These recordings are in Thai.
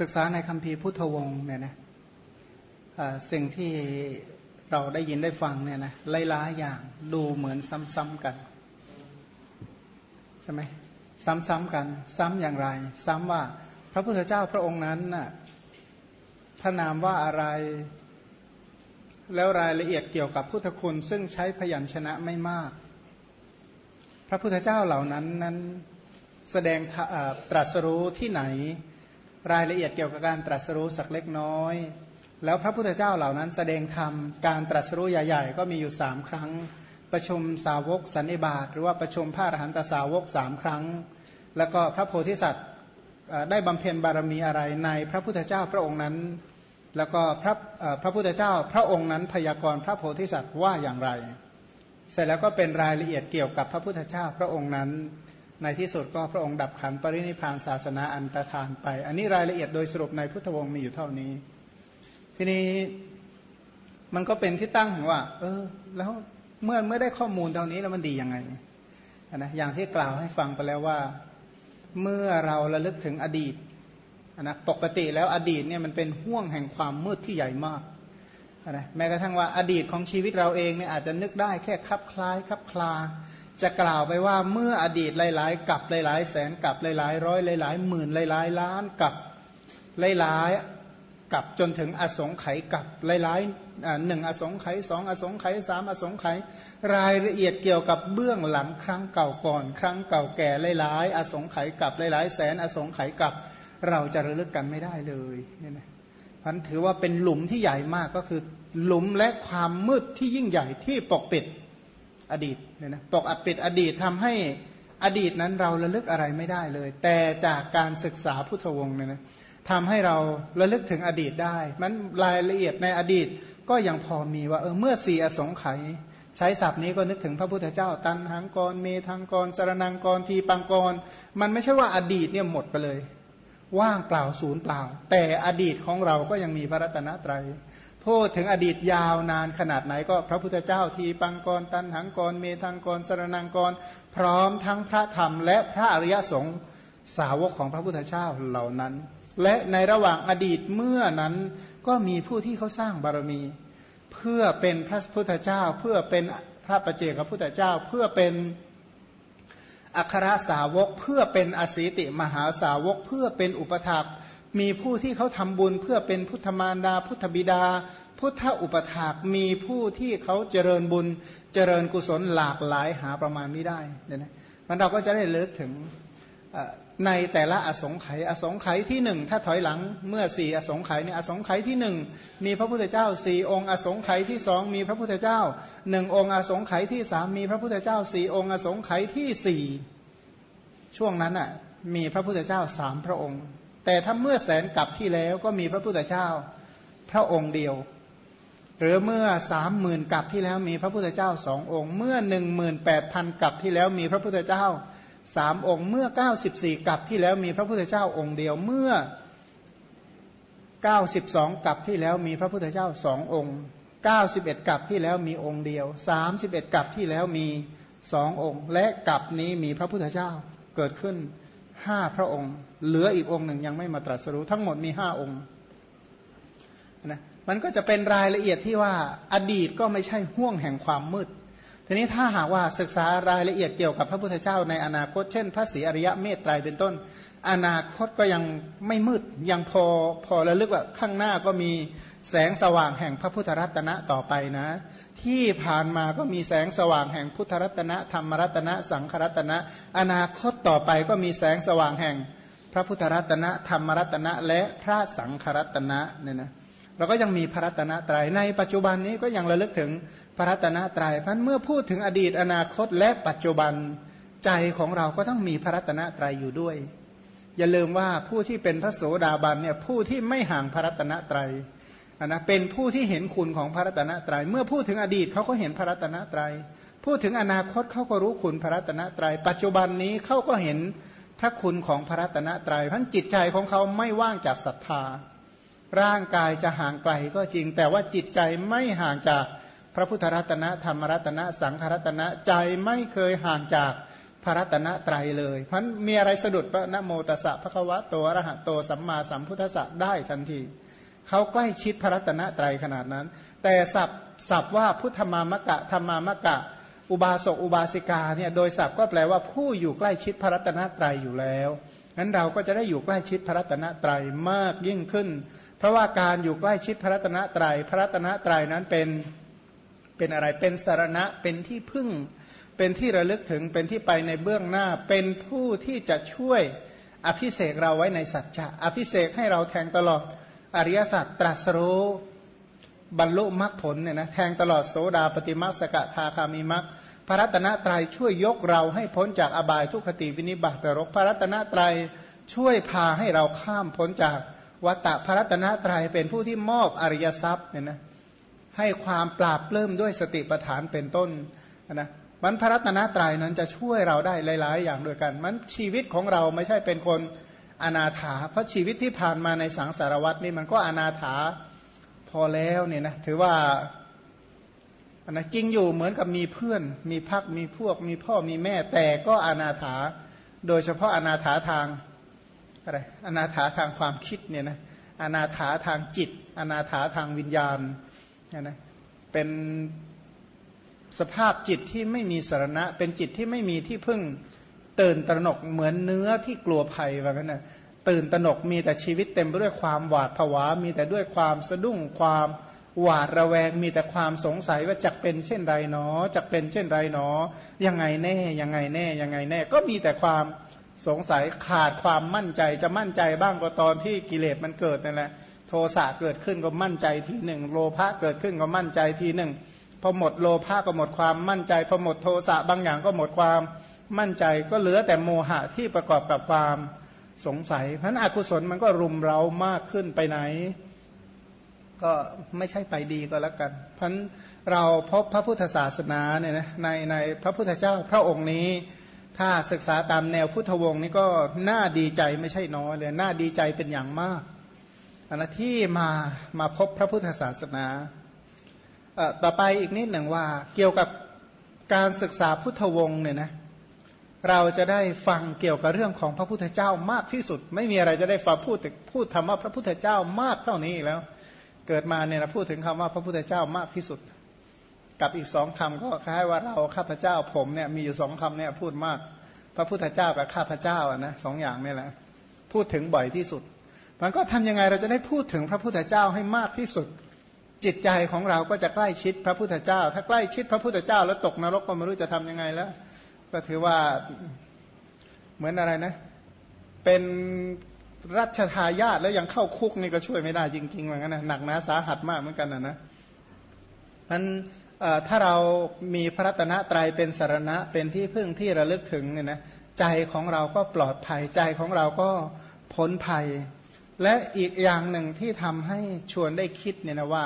ศึกษาในคัมภีร์พุทธวงศ์เนี่ยนะสิ่งที่เราได้ยินได้ฟังเนี่ยนะหลายๆอย่างดูเหมือนซ้ำๆกันใช่ไหมซ้ำๆกัน ซ้ำอย่างไร ซ้ำว่าพระพุทธเจ้าพระองค์นั้นน่ะพระนามว่าอะไร แล้วรายละเอียดเกี่ยวกับพุทธคุณ ซึ่งใช้พยัญชนะไม่มาก พระพุทธเจ้าเหล่านั้นนั้นแสดงตรัสรู้ที่ไหน รายละเอียดเกี่ยวกับการตรัสรู้สักเล็กน้อย แล้วพระพุทธเจ้าเหล่านั้นแสดงธรรมการตรัสรู้ใหญ่ ๆ ก็มีอยู่สามครั้ง ประชุมสาวกสันนิบาตหรือว่าประชุมพระอรหันตสาวกสามครั้ง แล้วก็พระโพธิสัตว์ได้บำเพ็ญบารมีอะไรในพระพุทธเจ้าพระองค์นั้น แล้วก็พระพระพุทธเจ้าพระองค์นั้นพยากรณ์พระโพธิสัตว์ว่าอย่างไร เสร็จแล้วก็เป็นรายละเอียดเกี่ยวกับพระพุทธเจ้าพระองค์นั้น ในที่สุดก็พระองค์ดับขันปรินิพานศาสนาอันตรธานไป อันนี้รายละเอียดโดยสรุปในพุทธวงศ์มีอยู่เท่านี้ ทีนี้มันก็เป็นที่ตั้งว่า เออ แล้วเมื่อเมื่อได้ข้อมูลเท่านี้แล้วมันดียังไงนะอย่างที่กล่าวให้ฟังไปแล้วว่า เมื่อเราระลึกถึงอดีตนะปกติแล้วอดีตเนี่ยมันเป็นห่วงแห่งความมืดที่ใหญ่มากนะแม้กระทั่งว่าอดีตของชีวิตเราเองเนี่ยอาจจะนึกได้แค่คับคล้ายคับคลา จะกล่าวไปว่าเมื่ออดีตหลาย ๆ กับหลาย ๆ แสนกับหลาย ๆ ร้อยหลาย ๆ หมื่นหลาย ๆ ล้านกับหลาย ๆ กับจนถึงอสงไขยกับหลายๆหนึ่งอสงไขยสองอสงไขยสามอสงไขยรายละเอียดเกี่ยวกับเบื้องหลังครั้งเก่าก่อน ครั้งเก่าแก่หลาย ๆ อสงไขยกับหลาย ๆ แสนอสงไขยกับเราจะระลึกกันไม่ได้เลยเนี่ยนะพันถือว่าเป็นหลุมที่ใหญ่มากก็คือหลุมและความมืดที่ยิ่งใหญ่ที่ปกปิด อดีตเนี่ยนะปกอัดปิดอดีตทำให้อดีตนั้นเราระลึกอะไรไม่ได้เลย แต่จากการศึกษาพุทธวงศ์เนี่ยนะทำให้เราระลึกถึงอดีตได้ มันรายละเอียดในอดีตก็ยังพอมีว่าเออเมื่อสี่อสงไขยใช้ศัพท์นี้ก็นึกถึงพระพุทธเจ้า ตันหังกรเมทังกรสารนังกรทีปังกร มันไม่ใช่ว่าอดีตเนี่ยหมดไปเลย ว่างเปล่าศูนย์เปล่า แต่อดีตของเราก็ยังมีพระรัตนตรัยพูดถึงอดีตยาวนานขนาดไหนก็พระพุทธเจ้าทีปังกรตันหังกรเมทังกรสรนังกร พร้อมทั้งพระธรรม และพระอริยสงฆ์สาวกของพระพุทธเจ้าเหล่านั้น และในระหว่างอดีตเมื่อนั้นก็มีผู้ที่เขาสร้างบารมี เพื่อเป็นพระพุทธเจ้า เพื่อเป็นพระประเจกพระพุทธเจ้า เพื่อเป็น อัครสาวกเพื่อเป็นอสีติมหาสาวกเพื่อเป็นอุปถากมีผู้ที่เขาทำบุญเพื่อเป็นพุทธมารดา พุทธบิดา พุทธอุปถากมีผู้ที่เขาเจริญบุญเจริญกุศลหลากหลายหาประมาณไม่ได้เนี่ยนะมันเราก็จะได้เลิกถึง ในแต่ละอสงไขยอสงไขยที่หนึ่งถ้าถอยหลังเมื่อสี่อสงไขยเนี่ยอสงไขยที่หนึ่งมีพระพุทธเจ้าสี่องค์อสงไขยที่สองมีพระพุทธเจ้าหนึ่งองค์อสงไขยที่สามมีพระพุทธเจ้าสี่องค์อสงไขยที่สี่ช่วงนั้นอะมีพระพุทธเจ้าสามพระองค์ แต่ถ้าเมื่อแสนกับที่แล้วก็มีพระพุทธเจ้าพระองค์เดียว หรือเมื่อสามหมื่นกับที่แล้วมีพระพุทธเจ้าสององค์ เมื่อหนึ่งหมื่นแปดพันกับที่แล้วมีพระพุทธเจ้า สามองค์เมื่อเก้าสิบสี่กับที่แล้วมีพระพุทธเจ้าองค์เดียวเมื่อเก้าสิบสองกับที่แล้วมีพระพุทธเจ้าสององค์เก้าสิบเอ็ดกับที่แล้วมีองค์เดียวสามสิบเอ็ดกับที่แล้วมีสององค์ และกับนี้มีพระพุทธเจ้าเกิดขึ้นห้าพระองค์ เหลืออีกองค์หนึ่งยังไม่มาตรัสรู้ทั้งหมดมีห้าองค์นะมันก็จะเป็นรายละเอียดที่ว่าอดีตก็ไม่ใช่ห่วงแห่งความมืด ทีนี้ถ้าหากว่าศึกษารายละเอียดเกี่ยวกับพระพุทธเจ้าในอนาคต เช่น พระศรีอริยะเมตไตรเป็นต้น อนาคตก็ยังไม่มืดยังพอพอระลึกว่าข้างหน้าก็มีแสงสว่างแห่งพระพุทธรัตนะต่อไปนะ ที่ผ่านมาก็มีแสงสว่างแห่งพุทธรัตนะธรรมรัตนะ สังขรัตนะ อนาคตต่อไปก็มีแสงสว่างแห่งพระพุทธรัตนะธรรมรัตนะ และพระสังขรัตนะเนี่ยนะเราก็ยังมีพระรัตนตรยัยในปัจจุบันนี้ก็ยังระลึกถึง พระรัตนตรยัยพราะเมื่อพูดถึงอดีตอนาคตและปัจจุบันใจของเราก็ต้องมีพระรัตนตรัยอยู่ด้วย อย่าลืมว่าผู้ที่เป็นพระโสดาบันเนี่ยผู้ที่ไม่ห่างพระรัตนตรัยนะเป็นผู้ที่เห็นคุณของพระรัตนตรยัยเมื่อพูดถึงอดีตเขาก็เห็นพระรัตนตรยัยพูดถึงอนาคตเขาก็รู้คุณพระรัตนตรยัยปัจจุบันนี้เขาก็เห็นพระคุณของพระรัตนตรยัยพันจิตใจของเขาไม่ว่างจากศรัทธา ร่างกายจะห่างไกลก็จริง แต่ว่าจิตใจไม่ห่างจาก พระพุทธรัตนะธรรมรัตนะสังขรัตนะใจไม่เคยห่างจากพระรัตนตรัยเลยเพราะมีอะไรสะดุดพระนโมตสสะพระควะโตอรหะโตสัมมาสัมพุทธะได้ทันทีเขาใกล้ชิดพระรัตนตรัยขนาดนั้น แต่สับสับว่าพุทธมามะกะธรรมามะกะ อุบาสกอุบาสิกาเนี่ยโดยสับก็แปลว่าผู้อยู่ใกล้ชิดพระรัตนตรัยอยู่แล้วงั้นเราก็จะได้อยู่ใกล้ชิดพระรัตนตรัยมากยิ่งขึ้น เพราะว่าการอยู่ใกล้ชิดพระรัตนตรัยพระรัตนตรัยนั้นเป็น เป็นอะไรเป็นสารณะเป็นที่พึ่ง เป็นที่ระลึกถึงเป็นที่ไปในเบื้องหน้า เป็นผู้ที่จะช่วยอภิเสกเราไว้ในสัจจะอภิเสกให้เราแทงตลอดอริยสัจตรัสรู้บรรลุมรรคผลเนี่ยนะแทงตลอดโสดาปฏิมัสกทาคามิมักพระรัตนตรัยช่วยยกเราให้พ้นจากอบายทุกขติวินิบาตรกพระรัตนตรัยช่วยพาให้เราข้ามพ้นจากวัตตะพระรัตนตรัยเป็นผู้ที่มอบอริยทรัพย์เนี่ยนะ ให้ความปราบปลื้มด้วยสติปัฏฐานเป็นต้นนะมันพระรัตนตรัยนั้นจะช่วยเราได้หลาย ๆ อย่างด้วยกัน มันชีวิตของเราไม่ใช่เป็นคนอนาถา เพราะชีวิตที่ผ่านมาในสังสารวัตนี่มันก็อนาถาพอแล้วเนี่ยนะถือว่าอันนะจริงอยู่เหมือนกับมีเพื่อน มีพักมีพวก มีพ่อมีแม่แต่ก็อนาถา โดยเฉพาะอนาถาทางอะไรอนาถาทางความคิดเนี่ยนะอนาถาทางจิต อนาถาทางวิญญาณ นะเป็นสภาพจิตที่ไม่มีสารณะ เป็นจิตที่ไม่มีที่พึ่งตื่นตระหนกเหมือนเนื้อที่กลัวภัยว่างั้นนะตื่นตระหนกมีแต่ชีวิตเต็มไปด้วยความหวาดผวา มีแต่ด้วยความสะดุ้งความหวาดระแวง มีแต่ความสงสัยว่าจะเป็นเช่นไรหนอจะเป็นเช่นไรหนอยังไงแน่ยังไงแน่ยังไงแน่ ก็มีแต่ความสงสัยขาดความมั่นใจจะมั่นใจบ้างก็ตอนที่กิเลสมันเกิดนั่นแหละ โทสะเกิดขึ้นก็มั่นใจทีหนึ่งโลภะเกิดขึ้นก็มั่นใจทีหนึ่งพอหมดโลภะก็หมดความมั่นใจพอหมดโทสะบางอย่างก็หมดความมั่นใจก็เหลือแต่โมหะที่ประกอบกับความสงสัยเพราะนั้นอกุศลมันก็รุมเรามากขึ้นไปไหน ก็ไม่ใช่ไปดีก็แล้วกัน เพราะเราพบพระพุทธศาสนาเนี่ยนะในในพระพุทธเจ้าพระองค์นี้ ถ้าศึกษาตามแนวพุทธวงศ์นี่ก็น่าดีใจไม่ใช่น้อยเลยน่าดีใจเป็นอย่างมาก อันที่มามาพบพระพุทธศาสนาต่อไปอีกนิดหนึ่งว่าเกี่ยวกับการศึกษาพุทธวงศ์เนี่ยนะเราจะได้ฟังเกี่ยวกับเรื่องของพระพุทธเจ้ามากที่สุด ไม่มีอะไรจะได้ฟังพูดพูดธรรมะพระพุทธเจ้ามากเท่านี้แล้ว เกิดมาเนี่ยนะพูดถึงคำว่าพระพุทธเจ้ามากที่สุด กับอีกสองคำก็คล้ายว่าเราข้าพเจ้าผมเนี่ยมีอยู่สองคำเนี่ยพูดมาก พระพุทธเจ้ากับข้าพเจ้าอะนะสองอย่างนี่แหละพูดถึงบ่อยที่สุด มันก็ทำยังไงเราจะได้พูดถึงพระพุทธเจ้าให้มากที่สุด จิตใจของเราก็จะใกล้ชิดพระพุทธเจ้า ถ้าใกล้ชิดพระพุทธเจ้า แล้วตกนรกก็ไม่รู้จะทํำยังไงแล้ว ก็ถือว่าเหมือนอะไรนะ เป็นรัชทายาทแล้วยังเข้าคุกนี่ก็ช่วยไม่ได้จริงๆเหมือนกันนะหนักนะสาหัสมากเหมือนกันนะนะมันถ้าเรามีพระรัตนตรัยเป็นสารณะเป็นที่พึ่งที่ระลึกถึงเนี่ยนะใจของเราก็ปลอดภัยใจของเราก็พ้นภัย และอีกอย่างหนึ่งที่ทำให้ชวนได้คิดเนี่ยนะว่า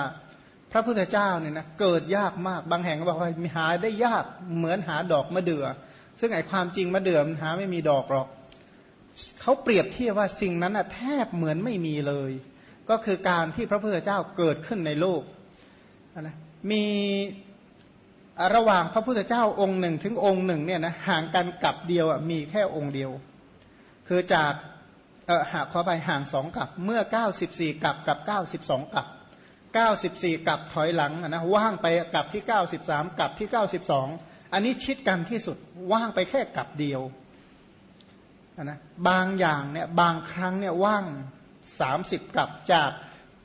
พระพุทธเจ้าเนี่ยนะเกิดยากมากบางแห่งก็บอกว่าหาได้ยากเหมือนหาดอกมะเดื่อซึ่งไอ้ความจริงมะเดื่อมันหาไม่มีดอกหรอกเขาเปรียบเทียบว่าสิ่งนั้นแทบเหมือนไม่มีเลย ก็คือการที่พระพุทธเจ้าเกิดขึ้นในโลกนะมีระหว่างพระพุทธเจ้าองค์หนึ่งถึงองค์หนึ่งเนี่ยนะห่างกันกับเดียวมีแค่องค์เดียว คือจาก หากขอไปห่างสองกับเมื่อ 94 กับกับ 92 กับ 94 กับถอยหลังนะว่างไปกับที่ 93 กับที่ 92 อันนี้ชิดกันที่สุดว่างไปแค่กับเดียวนะบางอย่างเนี่ยบางครั้งเนี่ยว่าง 30 กับจาก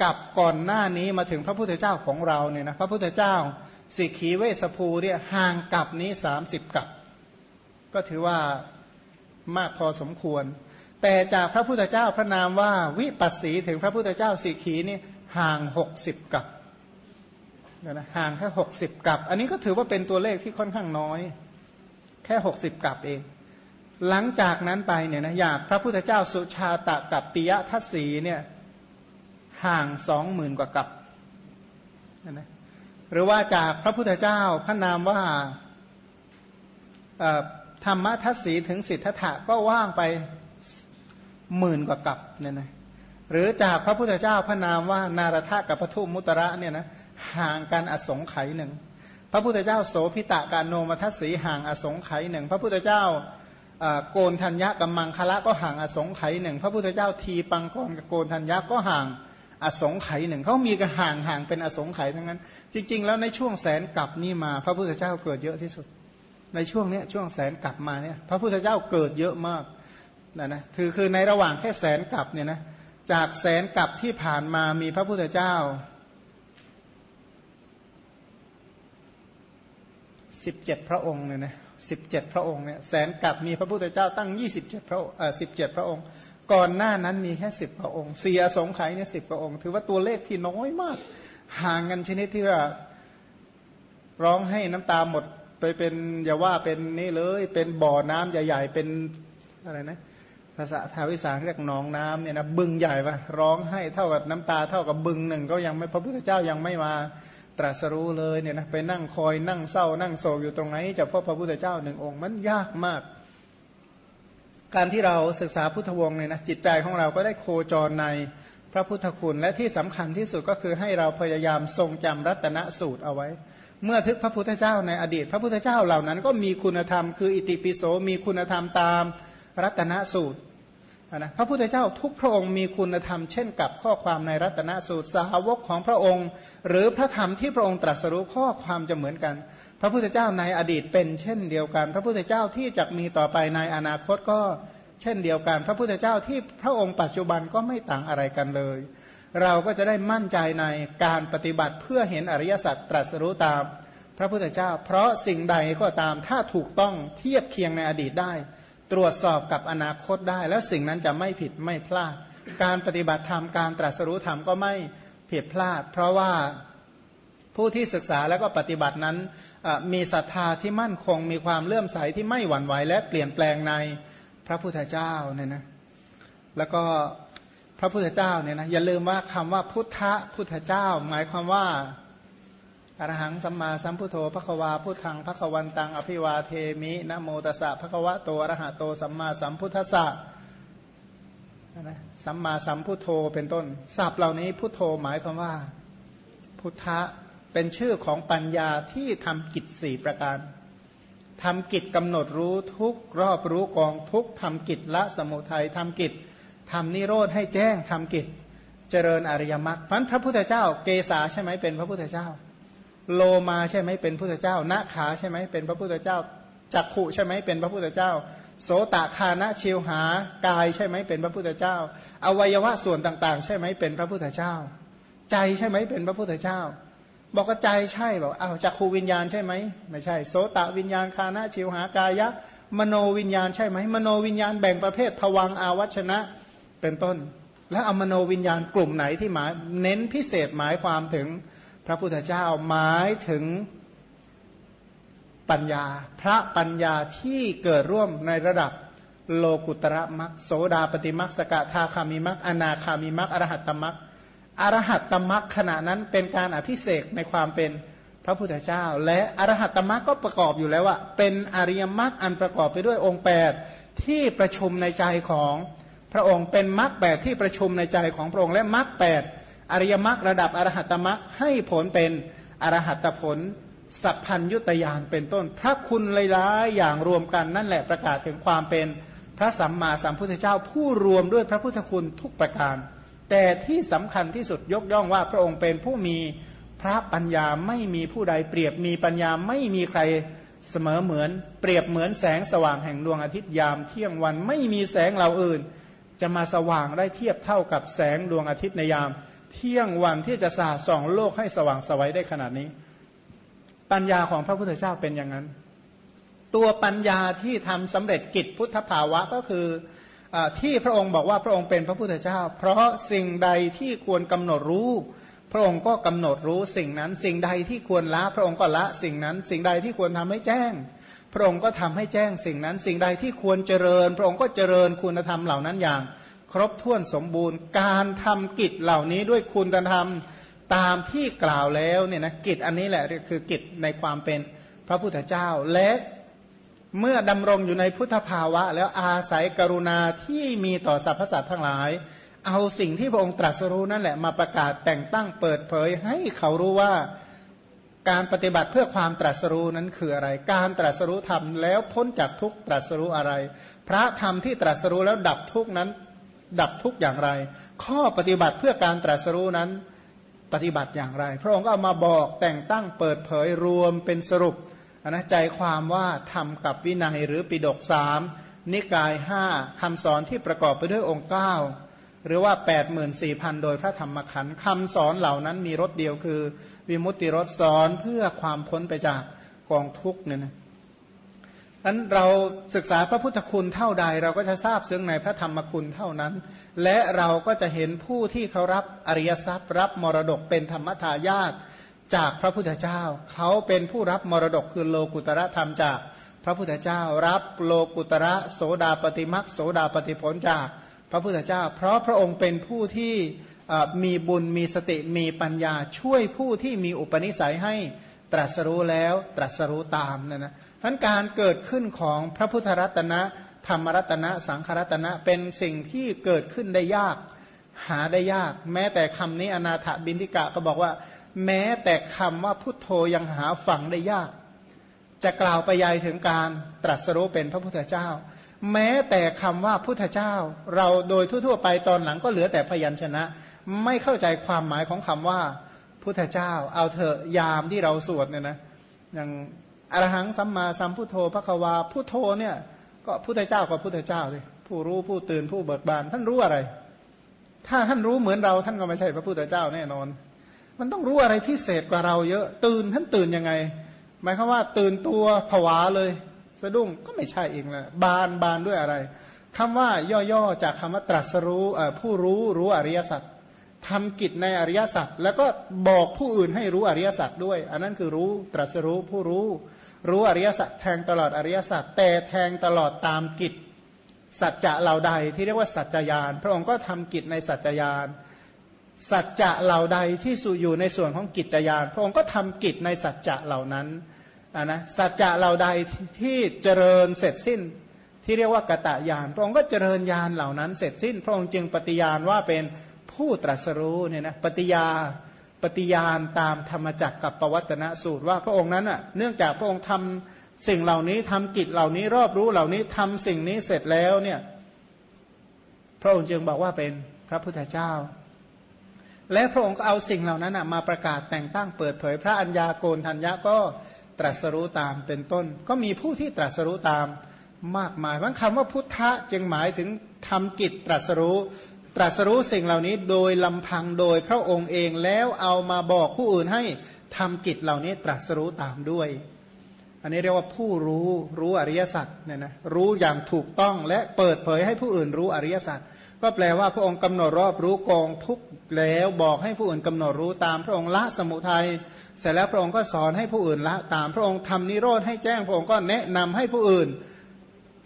กับก่อนหน้านี้มาถึงพระพุทธเจ้าของเราเนี่ยนะพระพุทธเจ้าสิขีเวสภูเนี่ยห่างกับนี้ 30 กับ ก็ถือว่ามากพอสมควร แต่จากพระพุทธเจ้าพระนามว่าวิปัสสีถึงพระพุทธเจ้าสีขีนี่ห่างหกสิบกับนะห่างแค่หกสิบกับ อันนี้ก็ถือว่าเป็นตัวเลขที่ค่อนข้างน้อย แค่หกสิบกับเอง หลังจากนั้นไปเนี่ยนะอยากพระพุทธเจ้าสุชาตะกับปิยทัศสีเนี่ยห่างสองหมื่นกว่ากับนะหรือว่าจากพระพุทธเจ้าพระนามว่าธรรมทัศสีถึงสิทธะก็ว่างไป หมื่นกว่ากับเนี่ยนะหรือจากพระพุทธเจ้าพระนามว่านารทะกับพระทุมุตระเนี่ยนะห่างกันอสงไขยหนึ่งพระพุทธเจ้าโสพิตะการโนมัทสีห่างอสงไขยหนึ่งพระพุทธเจ้าโกนธัญญะกับมังคละก็ห่างอสงไขยหนึ่งพระพุทธเจ้าทีปังกรกับโกนธัญญะก็ห่างอสงไขยหนึ่งเขามีกันห่างห่างเป็นอสงไขยทั้งนั้น จริง ๆ แล้วในช่วงแสนกลับนี่มา พระพุทธเจ้าเกิดเยอะที่สุด ในช่วงนี้ช่วงแสนกลับมาเนี่ยพระพุทธเจ้าเกิดเยอะมาก นะนะคือคือในระหว่างแค่แสนกลับเนี่ยนะจากแสนกลับที่ผ่านมามีพระพุทธเจ้าสิบเจ็ดพระองค์เนี่ยนะสิบเจ็ดพระองค์เนี่ยแสนกับมีพระพุทธเจ้าตั้งยี่สิบเจ็ดพระเอ่อสิบเจ็ดพระองค์ ก่อนหน้านั้นมีแค่สิบพระองค์เสียสงไขยเนี่ยสิบพระองค์ ถือว่าตัวเลขที่น้อยมาก ห่างกันชนิดที่ว่าร้องให้น้ำตาหมดไปเป็นอย่าว่าเป็นนี่เลย เป็นบ่อน้ำใหญ่ ๆ เป็นอะไรนะ ภาษาทาวิสานเรียกหนองน้ำเนี่ยนะบึงใหญ่ปะร้องให้เท่ากับน้ำตาเท่ากับบึงหนึ่งก็ยังไม่พระพุทธเจ้ายังไม่มาตรัสรู้เลยเนี่ยนะไปนั่งคอยนั่งเศร้า นั่งโศกอยู่ตรงไหนจะพบพระพุทธเจ้าหนึ่งองค์มันยากมาก การที่เราศึกษาพุทธวงศ์เนี่ยนะจิตใจของเราก็ได้โคจรในพระพุทธคุณ และที่สำคัญที่สุดก็คือให้เราพยายามทรงจำรัตนสูตรเอาไว้ เมื่อทึกพระพุทธเจ้าในอดีต พระพุทธเจ้าเหล่านั้นก็มีคุณธรรมคืออิติปิโสมีคุณธรรมตาม รัตนสูตรนะพระพุทธเจ้าทุกพระองค์มีคุณธรรมเช่นกับข้อความในรัตนสูตรสาวกของพระองค์ หรือพระธรรมที่พระองค์ตรัสรู้ข้อความจะเหมือนกัน พระพุทธเจ้าในอดีตเป็นเช่นเดียวกัน พระพุทธเจ้าที่จะมีต่อไปในอนาคตก็เช่นเดียวกัน พระพุทธเจ้าที่พระองค์ปัจจุบันก็ไม่ต่างอะไรกันเลย เราก็จะได้มั่นใจในการปฏิบัติเพื่อเห็นอริยสัจตรัสรู้ตาม พระพุทธเจ้า เพราะสิ่งใดก็ตามถ้าถูกต้องเทียบเคียงในอดีตได้ ตรวจสอบกับอนาคตได้ แล้วสิ่งนั้นจะไม่ผิดไม่พลาด การปฏิบัติธรรมการตรัสรู้ธรรมก็ไม่ผิดพลาด เพราะว่าผู้ที่ศึกษาแล้วก็ปฏิบัตินั้นมีศรัทธาที่มั่นคง มีความเลื่อมใสที่ไม่หวั่นไหวและเปลี่ยนแปลงในพระพุทธเจ้าเนี่ยนะแล้วก็พระพุทธเจ้าเนี่ยนะอย่าลืมว่าคำว่าพุทธพุทธเจ้า หมายความว่า อรหังสัมมาสัมพุทโธพระควาพุทธังพระควันตังอภิวาเทมินะโมตัสสะพระควะโตอรหะโตสัมมาสัมพุทธัสสะนะสัมมาสัมพุทโธเป็นต้นศัพท์เหล่านี้พุทโธหมายความว่า พุทธะเป็นชื่อของปัญญาที่ทำกิจสี่ประการทำกิจกำหนดรู้ทุกรอบรู้กองทุกทำกิจละสมุทัยทำกิจทำนิโรธให้แจ้งทำกิจเจริญอริยมรรคฟันพระพุทธเจ้าเกษาใช่ไหมเป็นพระพุทธเจ้า โลมาใช่ไหมเป็นพุทธเจ้านาขาใช่ไหมเป็นพระพุทธเจ้าจักขุใช่ไหมเป็นพระพุทธเจ้า โสตคานะชิวหากายใช่ไหมเป็นพระพุทธเจ้า อวัยวะส่วนต่างๆ ใช่ไหมเป็นพระพุทธเจ้า ใจใช่ไหมเป็นพระพุทธเจ้า บอกว่าใจใช่บอกอ้าวจักขูวิญญาณใช่ไหมไม่ใช่ โสตวิญญาณคานะชิวหากายะมโนวิญญาณใช่ไหมมโนวิญญาณแบ่งประเภทผวังอาวัชนะเป็นต้น แล้วเอามโนวิญญาณกลุ่มไหนที่หมายเน้นพิเศษหมายความถึง พระพุทธเจ้าหมายถึงปัญญา พระปัญญาที่เกิดร่วมในระดับโลกุตระมักโสดาปฏิมักสกทาคามิมักอนาคามิมักอรหัตตมักอรหัตตมักขณะนั้นเป็นการอภิเสกในความเป็นพระพุทธเจ้า และอรหัตตมักก็ประกอบอยู่แล้วว่าเป็นอริยมรรคอันประกอบไปด้วยองค์ 8 ที่ประชุมในใจของพระองค์เป็นมรรคแปดที่ประชุมในใจของพระองค์และมรรคแปด อริยมรรคระดับอรหัตมรรคให้ผลเป็นอรหัตผล สัพพัญยุตยานเป็นต้น พระคุณหลายๆอย่างรวมกันนั่นแหละประกาศถึงความเป็นพระสัมมาสัมพุทธเจ้าผู้รวมด้วยพระพุทธคุณทุกประการ แต่ที่สำคัญที่สุดยกย่องว่าพระองค์เป็นผู้มีพระปัญญาไม่มีผู้ใดเปรียบมีปัญญาไม่มีใครเสมอเหมือน เปรียบเหมือนแสงสว่างแห่งดวงอาทิตย์ยามเที่ยงวันไม่มีแสงเหล่าอื่น จะมาสว่างได้เทียบเท่ากับแสงดวงอาทิตย์ในยามเที่ยงวันที่จะสาส่องโลกให้สว่างสวัยได้ขนาดนี้ ปัญญาของพระพุทธเจ้าเป็นอย่างนั้น ตัวปัญญาที่ทำสำเร็จกิจพุทธภาวะก็คืออที่พระองค์บอกว่าพระองค์เป็นพระพุทธเจ้า เพราะสิ่งใดที่ควรกำหนดรู้พระองค์ก็กำหนดรู้สิ่งนั้น สิ่งใดที่ควรละ พระองค์ก็ละสิ่งนั้น สิ่งใดที่ควรทำให้แจ้ง พระองค์ก็ทำให้แจ้งสิ่งนั้น สิ่งใดที่ควรเจริญ พระองค์ก็เจริญคุณธรรมเหล่านั้นอย่าง ครบถ้วนสมบูรณ์ การทำกิจเหล่านี้ด้วยคุณธรรมตามที่กล่าวแล้วเนี่ยนะกิจอันนี้แหละคือกิจในความเป็นพระพุทธเจ้าและเมื่อดำรงอยู่ในพุทธภาวะ แล้วอาศัยกรุณาที่มีต่อสรรพสัตว์ทั้งหลาย เอาสิ่งที่พระองค์ตรัสรู้นั่นแหละมาประกาศแต่งตั้งเปิดเผยให้เขารู้ว่าการปฏิบัติเพื่อความตรัสรู้นั้นคืออะไร การตรัสรู้ธรรมแล้วพ้นจากทุกตรัสรู้อะไร พระธรรมที่ตรัสรู้แล้วดับทุกนั้น ดับทุกอย่างไร ข้อปฏิบัติเพื่อการตรัสรู้นั้นปฏิบัติอย่างไร พระองค์ก็เอามาบอกแต่งตั้งเปิดเผยรวมเป็นสรุปนะใจความว่าทำกับวินัยหรือปิดกสามนิกายห้าคำสอนที่ประกอบไปด้วยองค์เก้าหรือว่า 84,000 โดยพระธรรมขันธ์คำสอนเหล่านั้นมีรถเดียวคือ วิมุตติรถสอนเพื่อความพ้นไปจากกองทุกข์เนี่ยนะ นั้นเราศึกษาพระพุทธคุณเท่าใด เราก็จะทราบซึ้งในพระธรรมคุณเท่านั้น และเราก็จะเห็นผู้ที่เขารับอริยทรัพย์ รับมรดกเป็นธรรมทายาทจากพระพุทธเจ้า เขาเป็นผู้รับมรดกคือโลกุตระธรรมจากพระพุทธเจ้า รับโลกุตระโสดาปฏิมักโสดาปฏิผลจากพระพุทธเจ้า เพราะพระองค์เป็นผู้ที่มีบุญมีสติมีปัญญาช่วยผู้ที่มีอุปนิสัยให้ ตรัสรู้แล้วตรัสรู้ตามนะนะทั้นการเกิดขึ้นของพระพุทธรัตนะธรรมรัตนะสังขรัตนะเป็นสิ่งที่เกิดขึ้นได้ยาก หาได้ยาก แม้แต่คำนี้อนาถบินทิกะก็บอกว่า แม้แต่คำว่าพุทโธยังหาฝังได้ยาก จะกล่าวไปยายถึงการตรัสรู้เป็นพระพุทธเจ้า แม้แต่คำว่าพุทธเจ้า เราโดยทั่วๆไปตอนหลังก็เหลือแต่พยัญชนะ ไม่เข้าใจความหมายของคำว่า พุทธเจ้า เอาเถอะยามที่เราสวดเนี่ยนะอย่างอรหังสัมมาสัมพุทโธพระควาพุทโธเนี่ยก็พุทธเจ้าก็พุทธเจ้าเลยผู้รู้ผู้ตื่นผู้เบิกบาน ท่านรู้อะไร ถ้าท่านรู้เหมือนเราท่านก็ไม่ใช่พระพุทธเจ้าแน่นอน มันต้องรู้อะไรพิเศษกว่าเราเยอะ ตื่นท่านตื่นยังไง หมายความว่าตื่นตัวผวาเลย สะดุ้งก็ไม่ใช่เองละบานบานด้วยอะไรคำว่าย่อๆจากคำว่าตรัสรู้ผู้รู้รู้อริยสัจ ทำกิจในอริยสัจแล้วก็บอกผู้อื่นให้รู้อริยสัจด้วย อันนั้นคือรู้ตรัสรู้ผู้รู้ รู้อริยสัจแทงตลอดอริยสัจแต่แทงตลอดตามกิจ สัจจะเหล่าใดที่เรียกว่าสัจจยาน พระองค์ก็ทำกิจในสัจจยานสัจจะเหล่าใดที่สุอยู่ในส่วนของกิจยาน พระองค์ก็ทำกิจในสัจจะเหล่านั้นนะสัจจะเหล่าใดที่เจริญเสร็จสิ้นที่เรียกว่ากตะยาน พระองค์ก็เจริญยานเหล่านั้นเสร็จสิ้น พระองค์จึงปฏิญาณว่าเป็น ผู้ตรัสรู้เนี่ยนะปฏิยาปฏิญาณตามธรรมจักรกับปวัตนสูตรว่าพระองค์นั้นอะเนื่องจากพระองค์ทำสิ่งเหล่านี้ทำกิจเหล่านี้รอบรู้เหล่านี้ทำสิ่งนี้เสร็จแล้วเนี่ยพระองค์จึงบอกว่าเป็นพระพุทธเจ้า และพระองค์ก็เอาสิ่งเหล่านั้นมาประกาศแต่งตั้งเปิดเผย พระัญญาโกนทัญญะก็ตรัสรู้ตามเป็นต้น ก็มีผู้ที่ตรัสรู้ตามมากมายบางคำว่าพุทธะจึงหมายถึงทำกิจตรัสรู้ ตรัสรู้สิ่งเหล่านี้โดยลำพังโดยพระองค์เองแล้วเอามาบอกผู้อื่นให้ทำกิจเหล่านี้ตรัสรู้ตามด้วย อันนี้เรียกว่าผู้รู้รู้อริยสัจเนี่ยนะรู้อย่างถูกต้องและเปิดเผยให้ผู้อื่นรู้อริยสัจก็แปลว่าพระองค์กำหนดรอบรู้กองทุกแล้วบอกให้ผู้อื่นกำหนดรู้ตาม พระองค์ละสมุทัยเสร็จแล้วพระองค์ก็สอนให้ผู้อื่นละตาม พระองค์ทำนิโรธให้แจ้ง พระองค์ก็แนะนำให้ผู้อื่น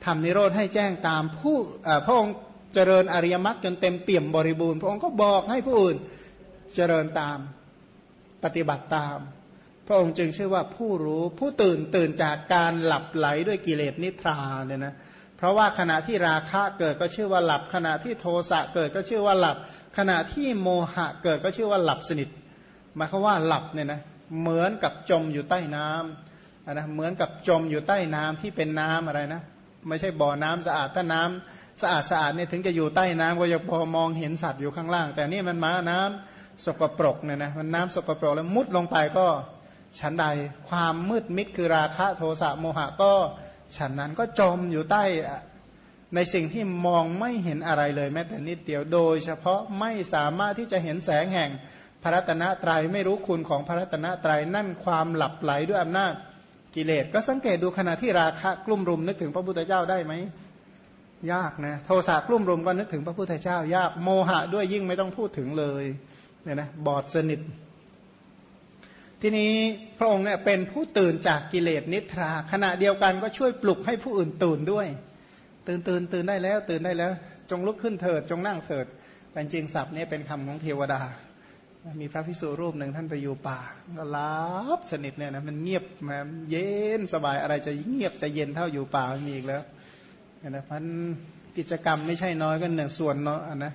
ทำนิโรธให้แจ้งตามผู้พระองค์ เจริญอริยมรรคจนเต็มเปี่ยมบริบูรณ์พระองค์ก็บอกให้ผู้อื่นเจริญตามปฏิบัติตาม พระองค์จึงชื่อว่าผู้รู้ผู้ตื่นตื่นจากการหลับไหลด้วยกิเลสนิทราเนี่ยนะเพราะว่าขณะที่ราคะเกิดก็ชื่อว่าหลับ ขณะที่โทสะเกิดก็ชื่อว่าหลับ ขณะที่โมหะเกิดก็ชื่อว่าหลับสนิทหมายความว่าหลับเนี่ยนะเหมือนกับจมอยู่ใต้น้ำนะเหมือนกับจมอยู่ใต้น้ำที่เป็นน้ำอะไรนะ ไม่ใช่บ่อน้ำสะอาดถ้าน้ำ สะอาดสะอาดเนี่ยถึงจะอยู่ใต้น้ำก็ยังพอมองเห็นสัตว์อยู่ข้างล่าง แต่นี่มันมาน้ำสกปรกเนี่ยนะมันน้ำสกปรกแล้วมุดลงไปก็ฉันใดความมืดมิดคือราคะโทสะโมหะก็ฉันนั้นก็จมอยู่ใต้ในสิ่งที่มองไม่เห็นอะไรเลยแม้แต่นิดเดียวโดย เฉพาะไม่สามารถที่จะเห็นแสงแห่งพระรัตนตรยัยไม่รู้คุณของพระรัตนตรยัยนั่นความหลับไหลด้วยอำนาจกิเลส ก็สังเกตดูขณะที่ราคะกลุ่มรุมนึกถึงพระพุทธเจ้าได้ไหม ยากนะโทสะกลุ่มรุมก็นึกถึงพระพุทธเจ้ายากโมหะด้วยยิ่งไม่ต้องพูดถึงเลยเนี่ยนะบอดสนิท ทีนี้พระองค์เนี่ยเป็นผู้ตื่นจากกิเลสนิทรา ขณะเดียวกันก็ช่วยปลุกให้ผู้อื่นตื่นด้วย ตื่นตื่นตื่นได้แล้ว ตื่นได้แล้ว จงลุกขึ้นเถิด จงนั่งเถิดแต่จริงศัพท์นี้เป็นคำของเทวดา มีพระพิสุรูปหนึ่งท่านไปอยู่ป่าก็ลับสนิทเนี่ยนะมันเงียบมาเย็นสบายอะไรจะเงียบจะเย็นเท่าอยู่ป่ามีอีกแล้ว นะพันกิจกรรมไม่ใช่น้อยก็หนึ่งส่วนเนาะนะ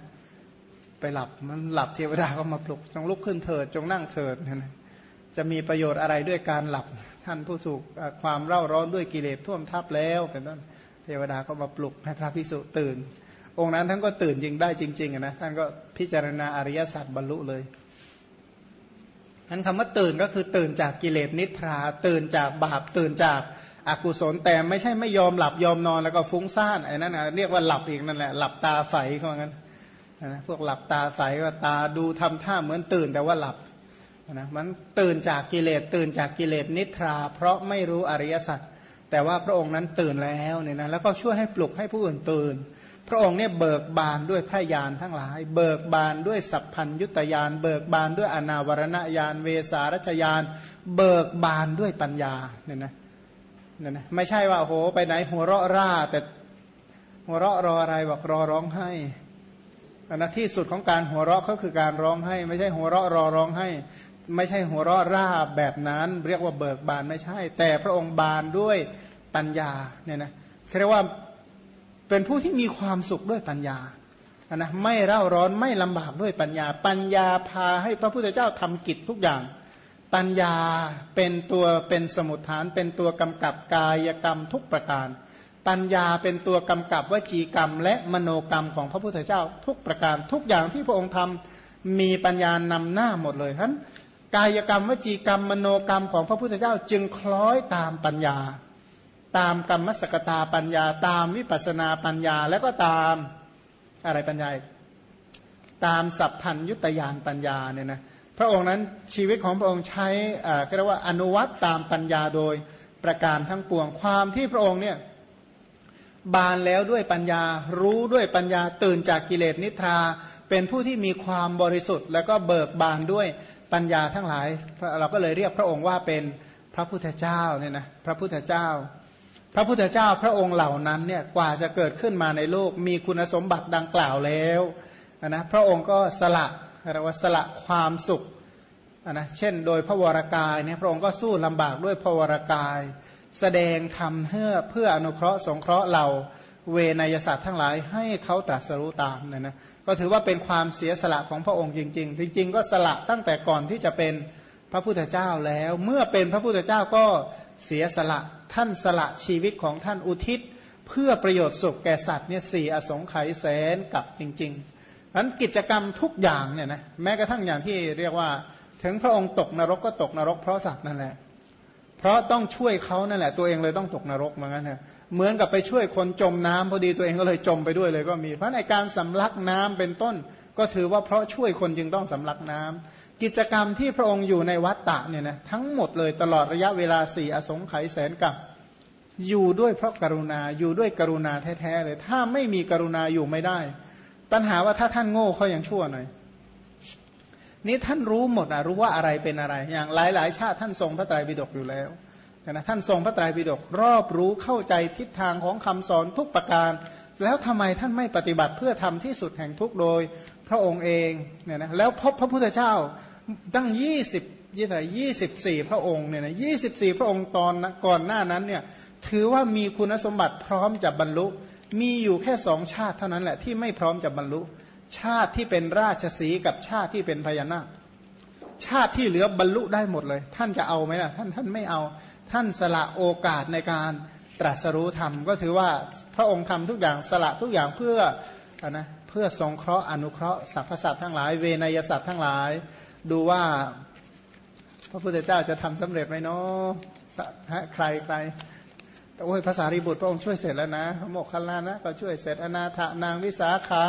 ไปหลับมันหลับเทวดาก็มาปลุกจงลุกขึ้นเถิดจงนั่งเถิดนะจะมีประโยชน์อะไรด้วยการหลับท่านผู้ถูกความเร่าร้อนด้วยกิเลสท่วมทับแล้วเป็นต้นเทวดาก็มาปลุกให้พระพิสุตื่น องค์นั้นท่านก็ตื่นจริงได้จริงๆนะท่านก็พิจารณาอริยสัจบรรลุเลยนั้นคำว่าตื่นก็คือตื่นจากกิเลสนิทราตื่นจากบาปตื่นจาก อกุศลแต่ไม่ใช่ไม่ยอมหลับยอมนอนแล้วก็ฟุ้งซ่านไอ้นั่นนะเรียกว่าหลับอีกนั่นแหละหลับตาใสเขาว่างั้นนะพวกหลับตาใสก็ตาดูทำท่าเหมือนตื่นแต่ว่าหลับนะมันตื่นจากกิเลสตื่นจากกิเลสนิทรา เพราะไม่รู้อริยสัจแต่ว่าพระองค์นั้นตื่นแล้วเนี่ยนะแล้วก็ช่วยให้ปลุกให้ผู้อื่นตื่น พระองค์เนี่ยเบิกบานด้วยพระญาณทั้งหลาย เบิกบานด้วยสัพพัญยุตยานเบิกบานด้วยอนาวรณญาณเวสารัชยานเบิกบานด้วยปัญญาเนี่ยนะ เนี่ยนะไม่ใช่ว่าโอ้โหไปไหนหัวเราะร่า แต่หัวเราะรออะไรบอกรอร้องไห้อันนะที่สุดของการหัวเราะก็คือการร้องไห้ ไม่ใช่หัวเราะรอร้องไห้ ไม่ใช่หัวเราะร่าแบบนั้น เรียกว่าเบิกบานไม่ใช่ แต่พระองค์บานด้วยปัญญาเนี่ยนะเรียกว่าเป็นผู้ที่มีความสุขด้วยปัญญานะไม่เร่าร้อนไม่ลำบากด้วยปัญญา ปัญญาพาให้พระพุทธเจ้าทำกิจทุกอย่าง ปัญญาเป็นตัวเป็นสมุทฐานเป็นตัวกำกับกายกรรมทุกประการ ปัญญาเป็นตัวกำกับวจีกรรม และมโนกรรมของพระพุทธเจ้า ทุกประการทุกอย่างที่พระองค์ทำมีปัญญานำหน้าหมดเลยฉะนั้นกายกรรมวจีกรรมมโนกรรมของพระพุทธเจ้าจึงคล้อยตามปัญญา ตามกรรมสกตาปัญญา ตามวิปัสนาปัญญาแล้วก็ตามอะไรปัญญาตามสัพพัญยุตยานปัญญาเนี่ยนะ พระองค์นั้นชีวิตของพระองค์ใช้เรียกว่าอนุวัตตามปัญญาโดยประการทั้งปวงความที่พระองค์เนี่ยบานแล้วด้วยปัญญารู้ด้วยปัญญาตื่นจากกิเลสนิทรา เป็นผู้ที่มีความบริสุทธิ์ แล้วก็เบิกบานด้วยปัญญาทั้งหลาย เราก็เลยเรียกพระองค์ว่าเป็นพระพุทธเจ้าเนี่ยนะพระพุทธเจ้า พระพุทธเจ้าพระองค์เหล่านั้นเนี่ยกว่าจะเกิดขึ้นมาในโลกมีคุณสมบัติดังกล่าวแล้วนะพระองค์ก็สละ เรียกว่าสละความสุขนะเช่น โดยพระวรากายเนี่ยพระองค์ก็สู้ลำบากด้วยพระวรากาย แสดงทำเพื่อเพื่ออนุเคราะห์สงเคราะห์เราเวนยศาสตร์ทั้งหลายให้เขาตรัสรู้ตามเนี่ยนะก็ถือว่าเป็นความเสียสละของพระองค์จริง ๆ จริง ๆ ก็สละตั้งแต่ก่อนที่จะเป็นพระพุทธเจ้าแล้ว เมื่อเป็นพระพุทธเจ้าก็เสียสละท่านสละชีวิตของท่านอุทิศ เพื่อประโยชน์สุขแก่สัตว์เนี่ยสี่อสงไขยแสนกับจริง ๆ นั้นกิจกรรมทุกอย่างเนี่ยนะแม้กระทั่งอย่างที่เรียกว่า ถึงพระองค์ตกนรกก็ตกนรกเพราะสัตว์นั่นแหละ เพราะต้องช่วยเขานั่นแหละ ตัวเองเลยต้องตกนรกเหมือนกันนะเหมือนกับไปช่วยคนจมน้ำพอดีตัวเองก็เลยจมไปด้วยเลยก็มี เพราะในการสำลักน้ำเป็นต้น ก็ถือว่าเพราะช่วยคนจึงต้องสำลักน้ำกิจกรรมที่พระองค์อยู่ในวัดตะเนี่ยนะทั้งหมดเลยตลอดระยะเวลาสี่อสงไขยแสนกับอยู่ด้วยเพราะกรุณาอยู่ด้วยกรุณาแท้ๆเลย ถ้าไม่มีกรุณาอยู่ไม่ได้ ปัญหาว่าถ้าท่านโง่เขายังชั่วหน่อยนี่ท่านรู้หมดอะรู้ว่าอะไรเป็นอะไร อย่างหลาย ๆ ชาติท่านทรงพระไตรปิฎกอยู่แล้วนะท่านทรงพระไตรปิฎกรอบรู้เข้าใจทิศทางของคำสอนทุกประการ แล้วทำไมท่านไม่ปฏิบัติเพื่อทำที่สุดแห่งทุกโดยพระองค์เองเนี่ยนะแล้วพบพระพุทธเจ้าตั้งยี่สิบยี่สิบยี่สิบสี่พระองค์เนี่ยนะยี่สิบสี่พระองค์ตอนก่อนหน้านั้นเนี่ยถือว่ามีคุณสมบัติพร้อมจะบรรลุ มีอยู่แค่สองชาติเท่านั้นแหละที่ไม่พร้อมจะบรรลุ ชาติที่เป็นราชสีกับชาติที่เป็นพญานาคชาติที่เหลือบรรลุได้หมดเลย ท่านจะเอาไหมล่ะ ท่านท่านไม่เอา ท่านสละโอกาสในการตรัสรู้ธรรม ก็ถือว่าพระองค์ทำทุกอย่างสละทุกอย่างเพื่อนะเพื่อสงเคราะห์อนุเคราะห์สรรพสัตว์ทั้งหลาย เวนยสัตว์ทั้งหลาย ดูว่า พระพุทธเจ้าจะทำสำเร็จไหมเนาะใครใคร โอ้ยภาษารีบุตรพระองค์ช่วยเสร็จแล้วนะโมกขลานะก็ช่วยเสร็จอนาถนางวิสาขา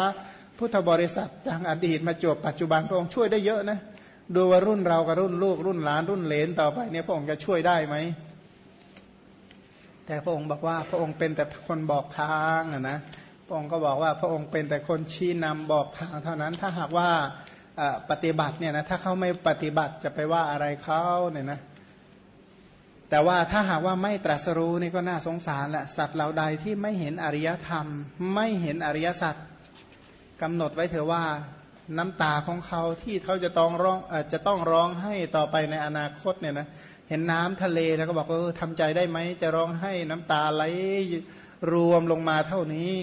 พุทธบริษัทจากอดีตมาจบปัจจุบันพระองค์ช่วยได้เยอะนะดูว่ารุ่นเรากับรุ่นลูกรุ่นหลานรุ่นเหลนต่อไปเนี่ยพระองค์จะช่วยได้ไหมแต่พระองค์บอกว่าพระองค์เป็นแต่คนบอกทางนะพระองค์ก็บอกว่าพระองค์เป็นแต่คนชี้นำบอกทางเท่านั้นถ้าหากว่าปฏิบัติเนี่ยนะถ้าเขาไม่ปฏิบัติจะไปว่าอะไรเขาเนี่ยนะ แต่ว่าถ้าหากว่าไม่ตรัสรู้นี่ก็น่าสงสารแหละสัตว์เหล่าใดที่ไม่เห็นอริยธรรม ไม่เห็นอริยสัจกำหนดไว้เถอะว่าน้ำตาของเขาที่เขาจะต้องร้องจะต้องร้องให้ต่อไปในอนาคตเนี่ยนะเห็นน้ำทะเลแล้วก็บอกว่าทำใจได้ไหมจะร้องให้น้ำตาไหลรวมลงมาเท่านี้